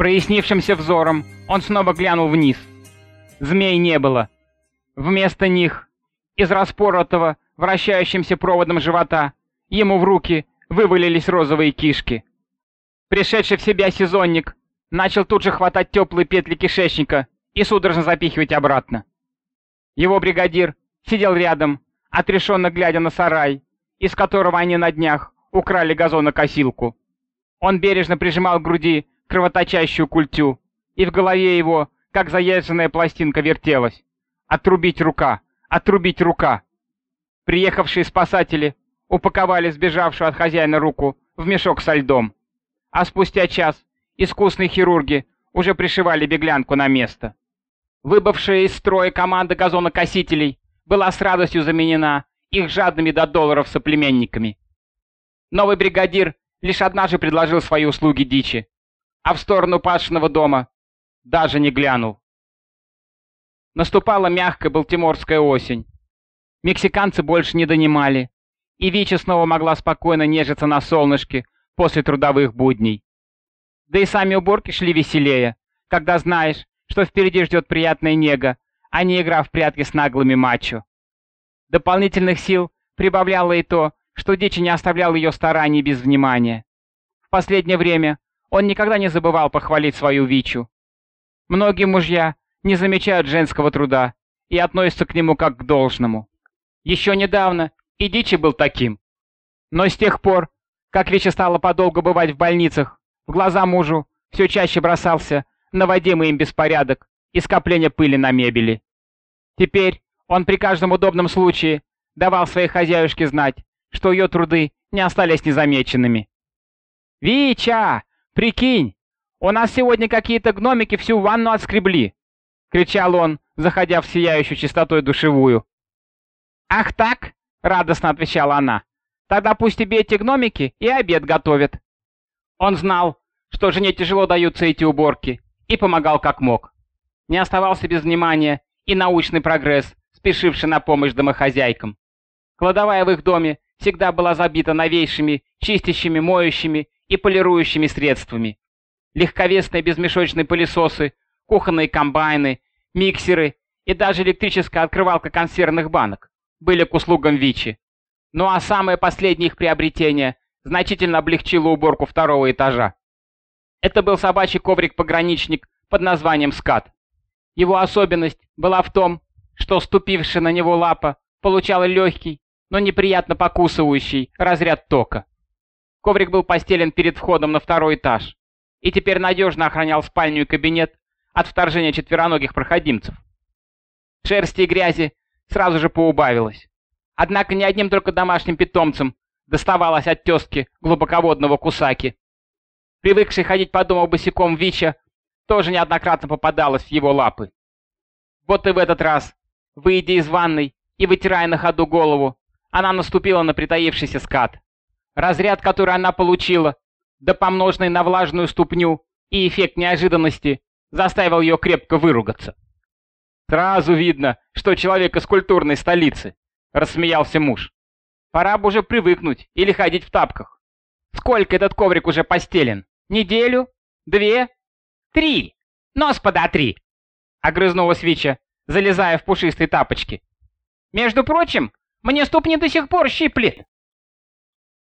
Прояснившимся взором он снова глянул вниз. Змей не было. Вместо них из распоротого, вращающимся проводом живота, ему в руки вывалились розовые кишки. Пришедший в себя сезонник начал тут же хватать теплые петли кишечника и судорожно запихивать обратно. Его бригадир сидел рядом, отрешенно глядя на сарай, из которого они на днях украли газонокосилку. Он бережно прижимал к груди кровоточащую культю, и в голове его, как заезженная пластинка, вертелась. Отрубить рука! Отрубить рука! Приехавшие спасатели упаковали сбежавшую от хозяина руку в мешок со льдом. А спустя час искусные хирурги уже пришивали беглянку на место. Выбывшая из строя команда газонокосителей была с радостью заменена их жадными до долларов соплеменниками. Новый бригадир лишь однажды предложил свои услуги дичи, а в сторону пашенного дома даже не глянул. Наступала мягкая балтиморская осень. Мексиканцы больше не донимали, и Вичи снова могла спокойно нежиться на солнышке после трудовых будней. Да и сами уборки шли веселее, когда знаешь, что впереди ждет приятная нега, а не игра в прятки с наглыми мачо. Дополнительных сил прибавляло и то, что Дичи не оставлял ее стараний без внимания. В последнее время он никогда не забывал похвалить свою Вичу. Многие мужья не замечают женского труда и относятся к нему как к должному. Еще недавно и Дичи был таким. Но с тех пор, как Вича стала подолгу бывать в больницах, в глаза мужу все чаще бросался наводимый им беспорядок и скопление пыли на мебели. Теперь он при каждом удобном случае давал своей хозяюшке знать, что ее труды не остались незамеченными. «Вича, прикинь, у нас сегодня какие-то гномики всю ванну отскребли!» — кричал он, заходя в сияющую чистотой душевую. «Ах так?» — радостно отвечала она. «Тогда пусть тебе эти гномики и обед готовят». Он знал, что жене тяжело даются эти уборки, и помогал как мог. Не оставался без внимания и научный прогресс, спешивший на помощь домохозяйкам. Кладовая в их доме всегда была забита новейшими, чистящими, моющими и полирующими средствами. Легковесные безмешочные пылесосы, кухонные комбайны, миксеры и даже электрическая открывалка консервных банок были к услугам Вичи. Ну а самое последнее их приобретение значительно облегчило уборку второго этажа. Это был собачий коврик-пограничник под названием «Скат». Его особенность была в том, что ступившая на него лапа получала легкий, но неприятно покусывающий разряд тока. Коврик был постелен перед входом на второй этаж и теперь надежно охранял спальню и кабинет от вторжения четвероногих проходимцев. Шерсти и грязи сразу же поубавилось. Однако ни одним только домашним питомцам доставалось от тезки глубоководного кусаки. Привыкший ходить по дому босиком Вича тоже неоднократно попадалась в его лапы. Вот и в этот раз, выйдя из ванной и вытирая на ходу голову, она наступила на притаившийся скат. Разряд, который она получила, да помноженный на влажную ступню и эффект неожиданности, заставил ее крепко выругаться. «Сразу видно, что человек из культурной столицы», — рассмеялся муж. «Пора бы уже привыкнуть или ходить в тапках. Сколько этот коврик уже постелен? Неделю? Две? Три! Нос подотри!» — огрызнулась Вича, залезая в пушистые тапочки. «Между прочим, мне ступни до сих пор щиплет.